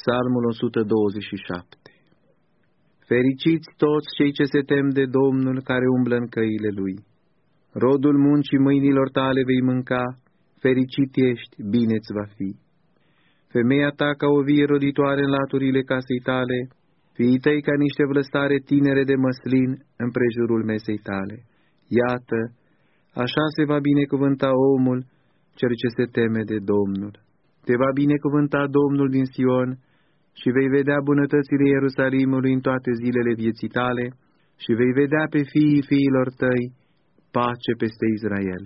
Psalmul 127 Fericiți toți cei ce se tem de Domnul, care umblă în căile Lui. Rodul muncii mâinilor tale vei mânca, fericit ești, bine-ți va fi. Femeia ta ca o vie roditoare în laturile casei tale, fiii tăi ca niște vlăstare tinere de măslin în prejurul mesei tale. Iată, așa se va binecuvânta omul, cel ce se teme de Domnul. Te va binecuvânta Domnul din Sion și vei vedea bunătățile Ierusalimului în toate zilele vieții tale și vei vedea pe fiii fiilor tăi pace peste Israel.